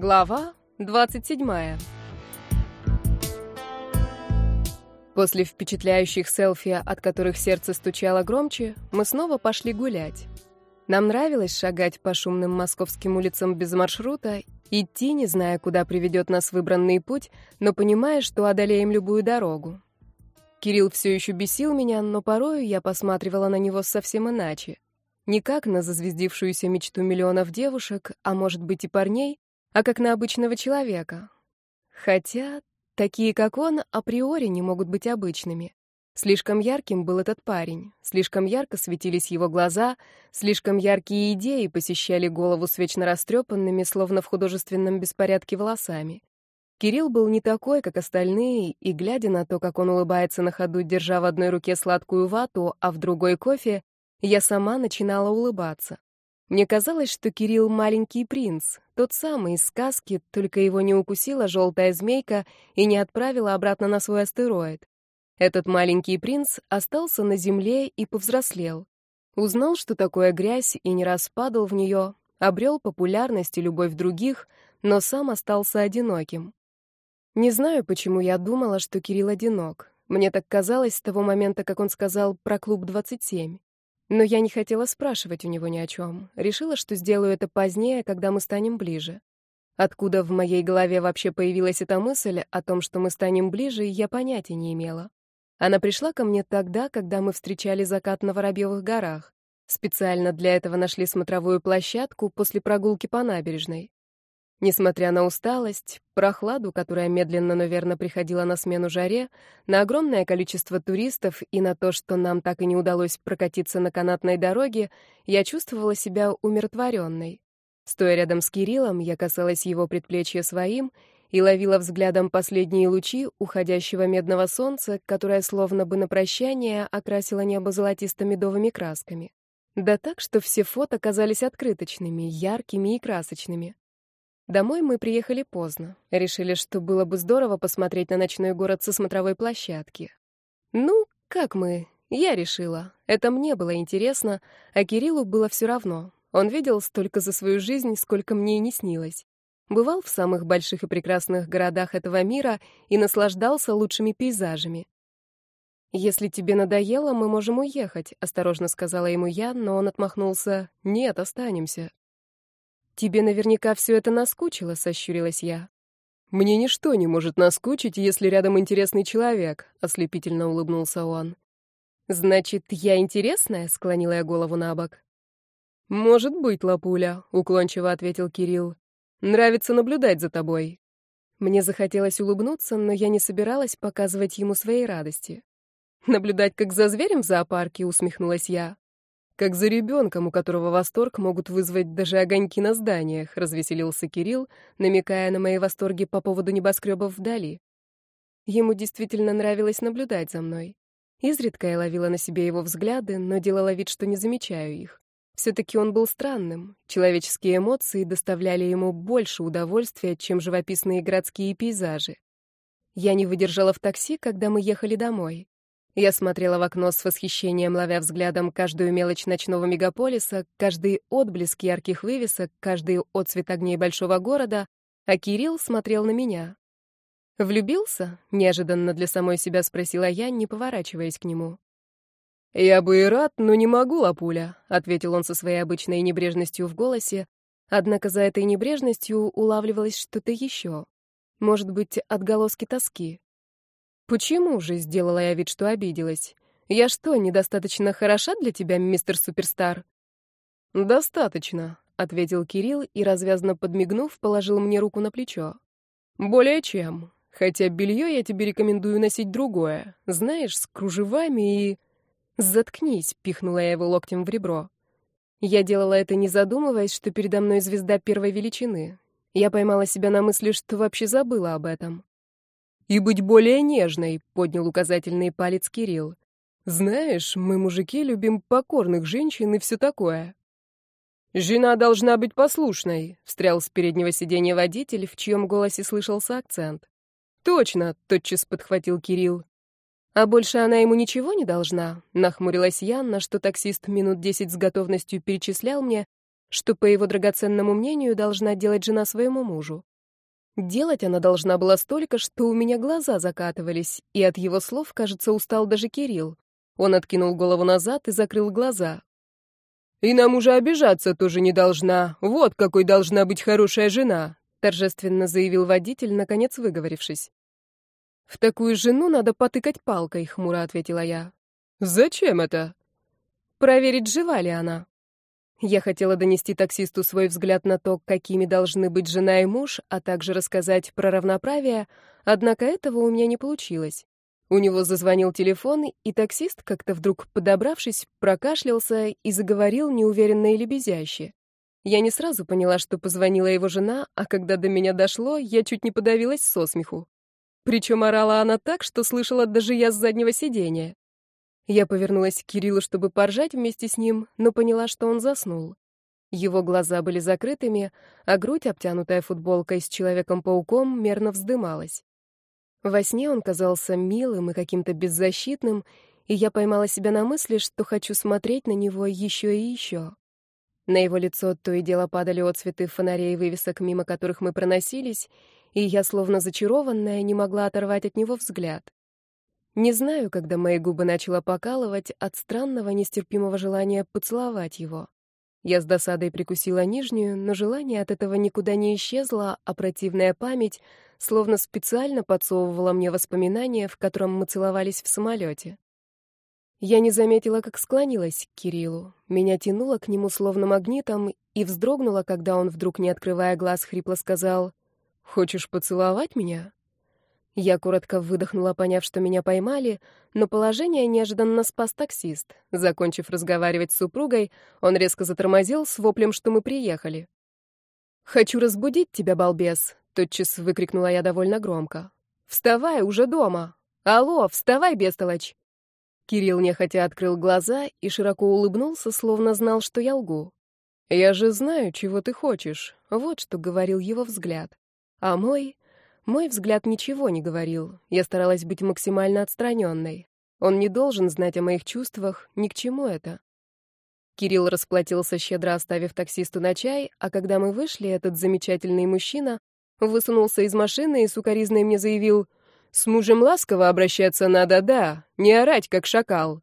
Глава 27. После впечатляющих селфи, от которых сердце стучало громче, мы снова пошли гулять. Нам нравилось шагать по шумным московским улицам без маршрута, идти, не зная, куда приведет нас выбранный путь, но понимая, что одолеем любую дорогу. Кирилл все еще бесил меня, но порою я посматривала на него совсем иначе. Не как на зазвездившуюся мечту миллионов девушек, а может быть и парней, а как на обычного человека. Хотя такие, как он, априори не могут быть обычными. Слишком ярким был этот парень, слишком ярко светились его глаза, слишком яркие идеи посещали голову с вечно растрепанными, словно в художественном беспорядке волосами. Кирилл был не такой, как остальные, и, глядя на то, как он улыбается на ходу, держа в одной руке сладкую вату, а в другой кофе, я сама начинала улыбаться. Мне казалось, что Кирилл — маленький принц, тот самый из сказки, только его не укусила желтая змейка и не отправила обратно на свой астероид. Этот маленький принц остался на земле и повзрослел. Узнал, что такое грязь, и не раз падал в нее, обрел популярность и любовь других, но сам остался одиноким. Не знаю, почему я думала, что Кирилл одинок. Мне так казалось с того момента, как он сказал про клуб 27. Но я не хотела спрашивать у него ни о чем. Решила, что сделаю это позднее, когда мы станем ближе. Откуда в моей голове вообще появилась эта мысль о том, что мы станем ближе, я понятия не имела. Она пришла ко мне тогда, когда мы встречали закат на Воробьевых горах. Специально для этого нашли смотровую площадку после прогулки по набережной. Несмотря на усталость, прохладу, которая медленно, но верно приходила на смену жаре, на огромное количество туристов и на то, что нам так и не удалось прокатиться на канатной дороге, я чувствовала себя умиротворенной. Стоя рядом с Кириллом, я касалась его предплечья своим и ловила взглядом последние лучи уходящего медного солнца, которое словно бы на прощание окрасило небо золотисто-медовыми красками. Да так, что все фото казались открыточными, яркими и красочными. Домой мы приехали поздно. Решили, что было бы здорово посмотреть на ночной город со смотровой площадки. Ну, как мы? Я решила. Это мне было интересно, а Кириллу было все равно. Он видел столько за свою жизнь, сколько мне и не снилось. Бывал в самых больших и прекрасных городах этого мира и наслаждался лучшими пейзажами. «Если тебе надоело, мы можем уехать», — осторожно сказала ему я, но он отмахнулся. «Нет, останемся». «Тебе наверняка все это наскучило», — сощурилась я. «Мне ничто не может наскучить, если рядом интересный человек», — ослепительно улыбнулся он. «Значит, я интересная?» — склонила я голову на бок. «Может быть, Лапуля», — уклончиво ответил Кирилл. «Нравится наблюдать за тобой». Мне захотелось улыбнуться, но я не собиралась показывать ему своей радости. «Наблюдать, как за зверем в зоопарке», — усмехнулась я. Как за ребенком, у которого восторг могут вызвать даже огоньки на зданиях, развеселился Кирилл, намекая на мои восторги по поводу небоскребов вдали. Ему действительно нравилось наблюдать за мной. Изредка я ловила на себе его взгляды, но делала вид, что не замечаю их. Все-таки он был странным. Человеческие эмоции доставляли ему больше удовольствия, чем живописные городские пейзажи. Я не выдержала в такси, когда мы ехали домой. Я смотрела в окно с восхищением, ловя взглядом каждую мелочь ночного мегаполиса, каждый отблеск ярких вывесок, каждый отцвет огней большого города, а Кирилл смотрел на меня. «Влюбился?» — неожиданно для самой себя спросила я, не поворачиваясь к нему. «Я бы и рад, но не могу, Лапуля», — ответил он со своей обычной небрежностью в голосе, однако за этой небрежностью улавливалось что-то еще. Может быть, отголоски тоски. «Почему же?» — сделала я вид, что обиделась. «Я что, недостаточно хороша для тебя, мистер Суперстар?» «Достаточно», — ответил Кирилл и, развязно подмигнув, положил мне руку на плечо. «Более чем. Хотя белье я тебе рекомендую носить другое. Знаешь, с кружевами и...» «Заткнись», — пихнула я его локтем в ребро. Я делала это, не задумываясь, что передо мной звезда первой величины. Я поймала себя на мысли, что вообще забыла об этом и быть более нежной», — поднял указательный палец Кирилл. «Знаешь, мы, мужики, любим покорных женщин и все такое». «Жена должна быть послушной», — встрял с переднего сиденья водитель, в чьем голосе слышался акцент. «Точно», — тотчас подхватил Кирилл. «А больше она ему ничего не должна?» — нахмурилась я, на что таксист минут десять с готовностью перечислял мне, что, по его драгоценному мнению, должна делать жена своему мужу. Делать она должна была столько, что у меня глаза закатывались, и от его слов, кажется, устал даже Кирилл. Он откинул голову назад и закрыл глаза. «И нам уже обижаться тоже не должна. Вот какой должна быть хорошая жена», торжественно заявил водитель, наконец выговорившись. «В такую жену надо потыкать палкой», — хмуро ответила я. «Зачем это?» «Проверить, жива ли она». Я хотела донести таксисту свой взгляд на то, какими должны быть жена и муж, а также рассказать про равноправие, однако этого у меня не получилось. У него зазвонил телефон, и таксист, как-то вдруг подобравшись, прокашлялся и заговорил неуверенно и лебезяще. Я не сразу поняла, что позвонила его жена, а когда до меня дошло, я чуть не подавилась со смеху. Причем орала она так, что слышала даже я с заднего сидения. Я повернулась к Кириллу, чтобы поржать вместе с ним, но поняла, что он заснул. Его глаза были закрытыми, а грудь, обтянутая футболкой с Человеком-пауком, мерно вздымалась. Во сне он казался милым и каким-то беззащитным, и я поймала себя на мысли, что хочу смотреть на него еще и еще. На его лицо то и дело падали отцветы фонарей и вывесок, мимо которых мы проносились, и я, словно зачарованная, не могла оторвать от него взгляд. Не знаю, когда мои губы начало покалывать от странного нестерпимого желания поцеловать его. Я с досадой прикусила нижнюю, но желание от этого никуда не исчезло, а противная память словно специально подсовывала мне воспоминания, в котором мы целовались в самолете. Я не заметила, как склонилась к Кириллу. Меня тянуло к нему словно магнитом и вздрогнула, когда он, вдруг не открывая глаз, хрипло сказал «Хочешь поцеловать меня?» Я коротко выдохнула, поняв, что меня поймали, но положение неожиданно спас таксист. Закончив разговаривать с супругой, он резко затормозил с воплем, что мы приехали. «Хочу разбудить тебя, балбес!» — тотчас выкрикнула я довольно громко. «Вставай, уже дома! Алло, вставай, бестолочь!» Кирилл нехотя открыл глаза и широко улыбнулся, словно знал, что я лгу. «Я же знаю, чего ты хочешь», — вот что говорил его взгляд. А мой... Мой взгляд ничего не говорил. Я старалась быть максимально отстраненной. Он не должен знать о моих чувствах, ни к чему это. Кирилл расплатился, щедро оставив таксисту на чай, а когда мы вышли, этот замечательный мужчина высунулся из машины и сукоризной мне заявил «С мужем ласково обращаться надо, да, не орать, как шакал».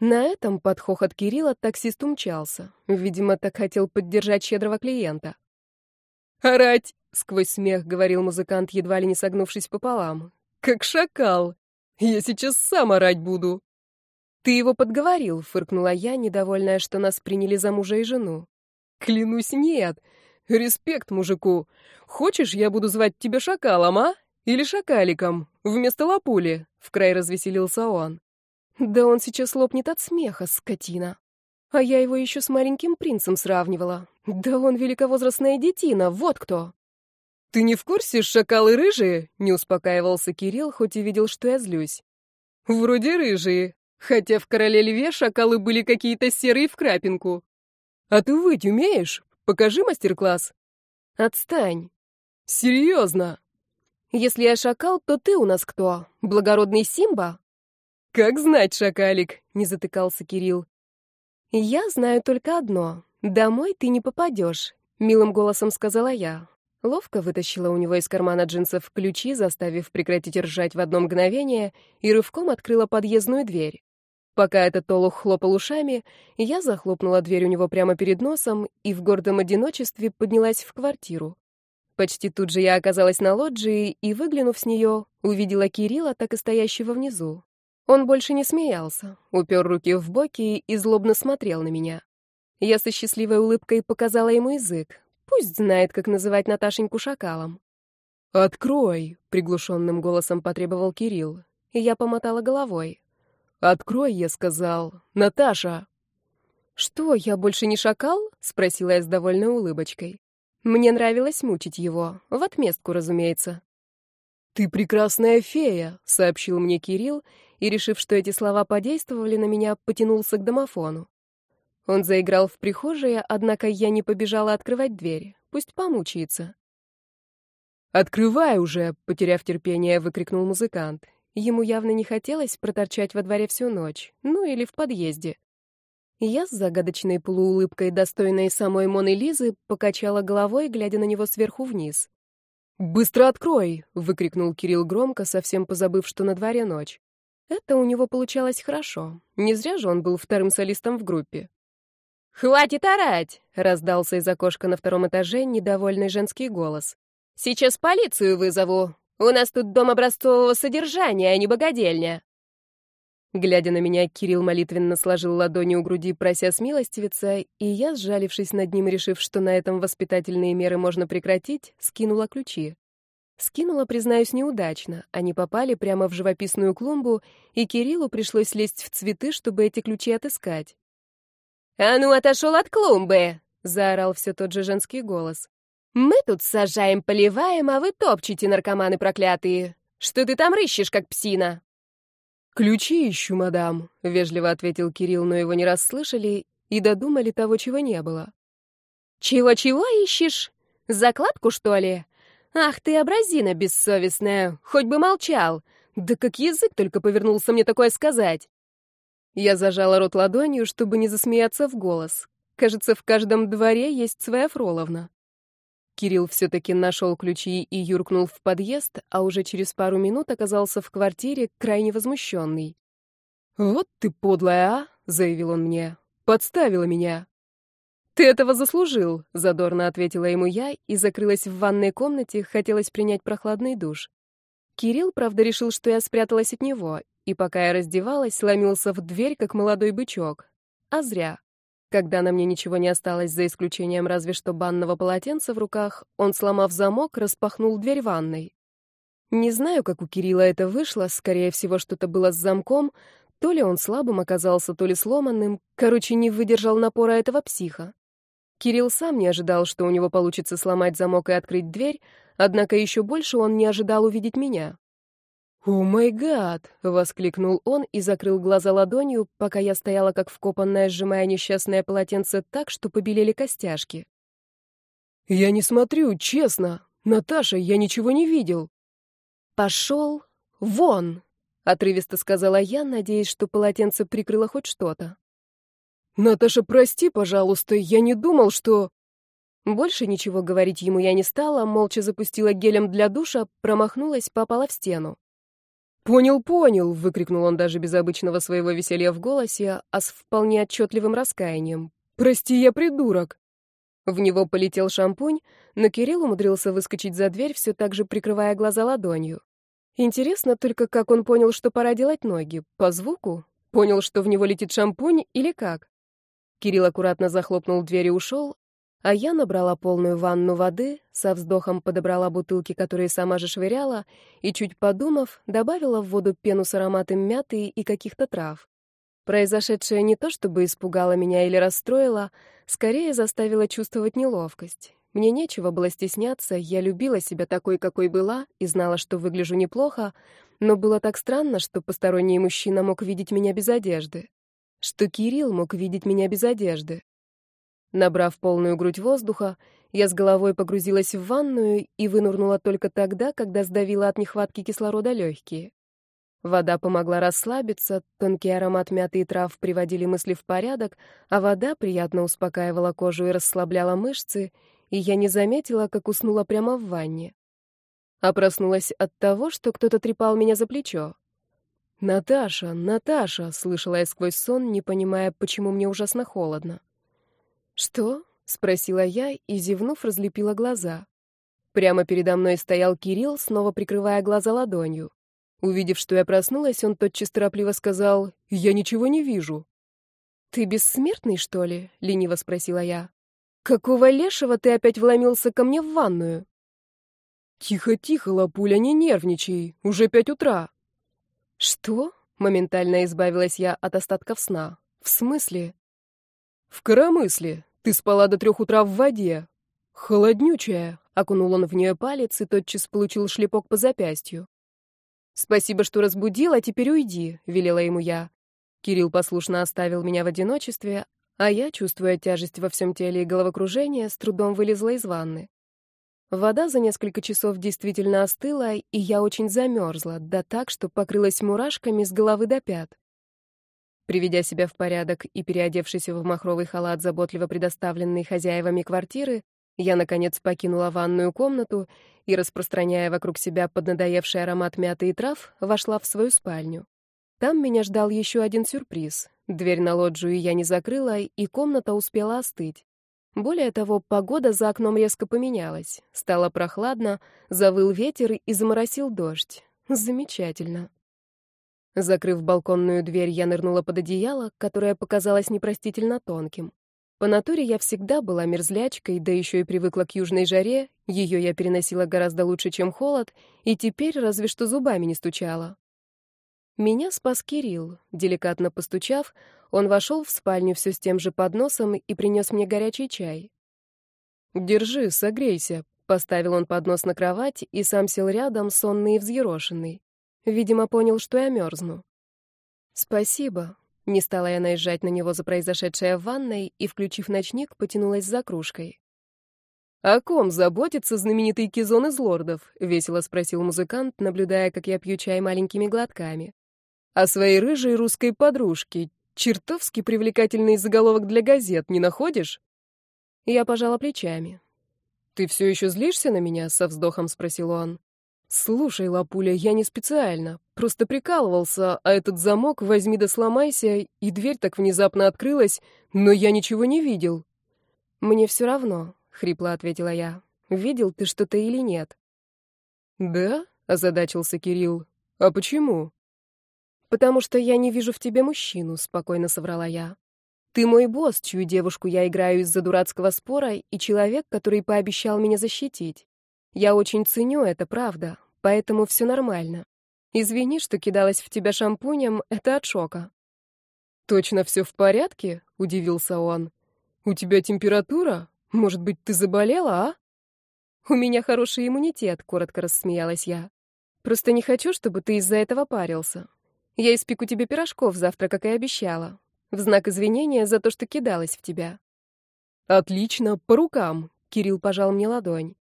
На этом под хохот Кирилла таксист умчался. Видимо, так хотел поддержать щедрого клиента. «Орать!» — сквозь смех говорил музыкант, едва ли не согнувшись пополам. «Как шакал! Я сейчас сам орать буду!» «Ты его подговорил», — фыркнула я, недовольная, что нас приняли за мужа и жену. «Клянусь, нет! Респект мужику! Хочешь, я буду звать тебя шакалом, а? Или шакаликом? Вместо лапули?» — вкрай развеселился он. «Да он сейчас лопнет от смеха, скотина!» А я его еще с маленьким принцем сравнивала. Да он великовозрастная детина, вот кто. Ты не в курсе, шакалы рыжие? Не успокаивался Кирилл, хоть и видел, что я злюсь. Вроде рыжие, хотя в короле льве шакалы были какие-то серые в крапинку. А ты выть умеешь? Покажи мастер-класс. Отстань. Серьезно? Если я шакал, то ты у нас кто? Благородный Симба? Как знать, шакалик, не затыкался Кирилл. «Я знаю только одно. Домой ты не попадешь», — милым голосом сказала я. Ловко вытащила у него из кармана джинсов ключи, заставив прекратить ржать в одно мгновение, и рывком открыла подъездную дверь. Пока этот олух хлопал ушами, я захлопнула дверь у него прямо перед носом и в гордом одиночестве поднялась в квартиру. Почти тут же я оказалась на лоджии и, выглянув с нее, увидела Кирилла, так и стоящего внизу. Он больше не смеялся, упер руки в боки и злобно смотрел на меня. Я со счастливой улыбкой показала ему язык. Пусть знает, как называть Наташеньку шакалом. «Открой!» — приглушенным голосом потребовал Кирилл. И я помотала головой. «Открой!» — я сказал. «Наташа!» «Что, я больше не шакал?» — спросила я с довольной улыбочкой. Мне нравилось мучить его, в отместку, разумеется. «Ты прекрасная фея», — сообщил мне Кирилл, и, решив, что эти слова подействовали на меня, потянулся к домофону. Он заиграл в прихожей, однако я не побежала открывать дверь. Пусть помучается. «Открывай уже!» — потеряв терпение, выкрикнул музыкант. Ему явно не хотелось проторчать во дворе всю ночь, ну или в подъезде. Я с загадочной полуулыбкой, достойной самой Моны Лизы, покачала головой, глядя на него сверху вниз. «Быстро открой!» — выкрикнул Кирилл громко, совсем позабыв, что на дворе ночь. Это у него получалось хорошо. Не зря же он был вторым солистом в группе. «Хватит орать!» — раздался из окошка на втором этаже недовольный женский голос. «Сейчас полицию вызову. У нас тут дом образцового содержания, а не богадельня». Глядя на меня, Кирилл молитвенно сложил ладони у груди, прося смилостивиться, и я, сжалившись над ним, решив, что на этом воспитательные меры можно прекратить, скинула ключи. Скинула, признаюсь, неудачно. Они попали прямо в живописную клумбу, и Кириллу пришлось лезть в цветы, чтобы эти ключи отыскать. «А ну, отошел от клумбы!» — заорал все тот же женский голос. «Мы тут сажаем, поливаем, а вы топчете, наркоманы проклятые! Что ты там рыщешь, как псина?» «Ключи ищу, мадам», — вежливо ответил Кирилл, но его не расслышали и додумали того, чего не было. «Чего-чего ищешь? Закладку, что ли? Ах ты, образина бессовестная, хоть бы молчал. Да как язык только повернулся мне такое сказать!» Я зажала рот ладонью, чтобы не засмеяться в голос. Кажется, в каждом дворе есть своя Фроловна. Кирилл все-таки нашел ключи и юркнул в подъезд, а уже через пару минут оказался в квартире, крайне возмущенный. «Вот ты подлая, а!» — заявил он мне. «Подставила меня!» «Ты этого заслужил!» — задорно ответила ему я и закрылась в ванной комнате, хотелось принять прохладный душ. Кирилл, правда, решил, что я спряталась от него, и пока я раздевалась, ломился в дверь, как молодой бычок. А зря. Когда на мне ничего не осталось, за исключением разве что банного полотенца в руках, он, сломав замок, распахнул дверь ванной. Не знаю, как у Кирилла это вышло, скорее всего, что-то было с замком, то ли он слабым оказался, то ли сломанным, короче, не выдержал напора этого психа. Кирилл сам не ожидал, что у него получится сломать замок и открыть дверь, однако еще больше он не ожидал увидеть меня. «О май гад!» — воскликнул он и закрыл глаза ладонью, пока я стояла как вкопанная, сжимая несчастное полотенце так, что побелели костяшки. «Я не смотрю, честно. Наташа, я ничего не видел». «Пошел вон!» — отрывисто сказала я, надеясь, что полотенце прикрыло хоть что-то. «Наташа, прости, пожалуйста, я не думал, что...» Больше ничего говорить ему я не стала, молча запустила гелем для душа, промахнулась, попала в стену. «Понял, понял!» — выкрикнул он даже без обычного своего веселья в голосе, а с вполне отчетливым раскаянием. «Прости, я придурок!» В него полетел шампунь, но Кирилл умудрился выскочить за дверь, все так же прикрывая глаза ладонью. Интересно только, как он понял, что пора делать ноги. По звуку? Понял, что в него летит шампунь или как? Кирилл аккуратно захлопнул дверь и ушел, а я набрала полную ванну воды, со вздохом подобрала бутылки, которые сама же швыряла, и, чуть подумав, добавила в воду пену с ароматом мяты и каких-то трав. Произошедшее не то чтобы испугало меня или расстроило, скорее заставило чувствовать неловкость. Мне нечего было стесняться, я любила себя такой, какой была, и знала, что выгляжу неплохо, но было так странно, что посторонний мужчина мог видеть меня без одежды. Что Кирилл мог видеть меня без одежды. Набрав полную грудь воздуха, я с головой погрузилась в ванную и вынурнула только тогда, когда сдавила от нехватки кислорода легкие. Вода помогла расслабиться, тонкий аромат мяты и трав приводили мысли в порядок, а вода приятно успокаивала кожу и расслабляла мышцы, и я не заметила, как уснула прямо в ванне. А проснулась от того, что кто-то трепал меня за плечо. «Наташа, Наташа!» — слышала я сквозь сон, не понимая, почему мне ужасно холодно. «Что?» — спросила я и, зевнув, разлепила глаза. Прямо передо мной стоял Кирилл, снова прикрывая глаза ладонью. Увидев, что я проснулась, он тотчас торопливо сказал «Я ничего не вижу». «Ты бессмертный, что ли?» — лениво спросила я. «Какого лешего ты опять вломился ко мне в ванную?» «Тихо-тихо, лапуля, не нервничай, уже пять утра». «Что?» — моментально избавилась я от остатков сна. «В смысле?» «В коромысле. Ты спала до трех утра в воде. Холоднючая. Окунул он в нее палец и тотчас получил шлепок по запястью. Спасибо, что разбудил, а теперь уйди, велела ему я. Кирилл послушно оставил меня в одиночестве, а я, чувствуя тяжесть во всем теле и головокружение, с трудом вылезла из ванны. Вода за несколько часов действительно остыла, и я очень замерзла, да так, что покрылась мурашками с головы до пят. Приведя себя в порядок и переодевшись в махровый халат, заботливо предоставленный хозяевами квартиры, Я, наконец, покинула ванную комнату и, распространяя вокруг себя поднадоевший аромат мяты и трав, вошла в свою спальню. Там меня ждал еще один сюрприз. Дверь на лоджию я не закрыла, и комната успела остыть. Более того, погода за окном резко поменялась. Стало прохладно, завыл ветер и заморосил дождь. Замечательно. Закрыв балконную дверь, я нырнула под одеяло, которое показалось непростительно тонким. По натуре я всегда была мерзлячкой, да еще и привыкла к южной жаре, ее я переносила гораздо лучше, чем холод, и теперь разве что зубами не стучала. Меня спас Кирилл. Деликатно постучав, он вошел в спальню все с тем же подносом и принес мне горячий чай. «Держи, согрейся», — поставил он поднос на кровать и сам сел рядом, сонный и взъерошенный. Видимо, понял, что я мерзну. «Спасибо», не стала я наезжать на него за произошедшее в ванной и, включив ночник, потянулась за кружкой. «О ком заботится знаменитый кизон из лордов?» — весело спросил музыкант, наблюдая, как я пью чай маленькими глотками. «О своей рыжей русской подружке. Чертовски привлекательный заголовок для газет, не находишь?» Я пожала плечами. «Ты все еще злишься на меня?» — со вздохом спросил он. «Слушай, Лапуля, я не специально. Просто прикалывался, а этот замок возьми да сломайся, и дверь так внезапно открылась, но я ничего не видел». «Мне все равно», — хрипло ответила я. «Видел ты что-то или нет?» «Да?» — озадачился Кирилл. «А почему?» «Потому что я не вижу в тебе мужчину», — спокойно соврала я. «Ты мой босс, чью девушку я играю из-за дурацкого спора, и человек, который пообещал меня защитить. Я очень ценю это, правда, поэтому все нормально. Извини, что кидалась в тебя шампунем, это от шока». «Точно все в порядке?» — удивился он. «У тебя температура? Может быть, ты заболела, а?» «У меня хороший иммунитет», — коротко рассмеялась я. «Просто не хочу, чтобы ты из-за этого парился. Я испеку тебе пирожков завтра, как и обещала, в знак извинения за то, что кидалась в тебя». «Отлично, по рукам», — Кирилл пожал мне ладонь.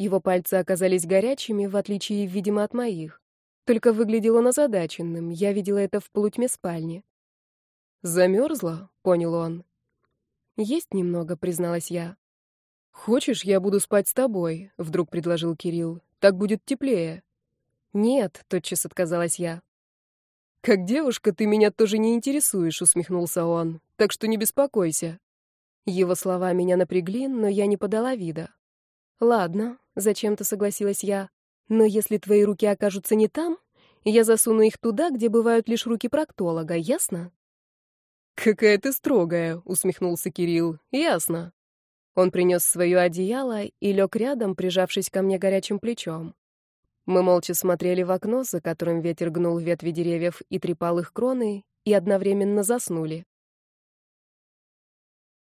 Его пальцы оказались горячими, в отличие, видимо, от моих. Только выглядел он озадаченным, я видела это в полутьме спальни. «Замерзла?» — понял он. «Есть немного», — призналась я. «Хочешь, я буду спать с тобой?» — вдруг предложил Кирилл. «Так будет теплее». «Нет», — тотчас отказалась я. «Как девушка ты меня тоже не интересуешь», — усмехнулся он. «Так что не беспокойся». Его слова меня напрягли, но я не подала вида. «Ладно», — зачем-то согласилась я. «Но если твои руки окажутся не там, я засуну их туда, где бывают лишь руки проктолога, ясно?» «Какая ты строгая», — усмехнулся Кирилл. «Ясно». Он принес свое одеяло и лег рядом, прижавшись ко мне горячим плечом. Мы молча смотрели в окно, за которым ветер гнул ветви деревьев и трепал их кроны, и одновременно заснули.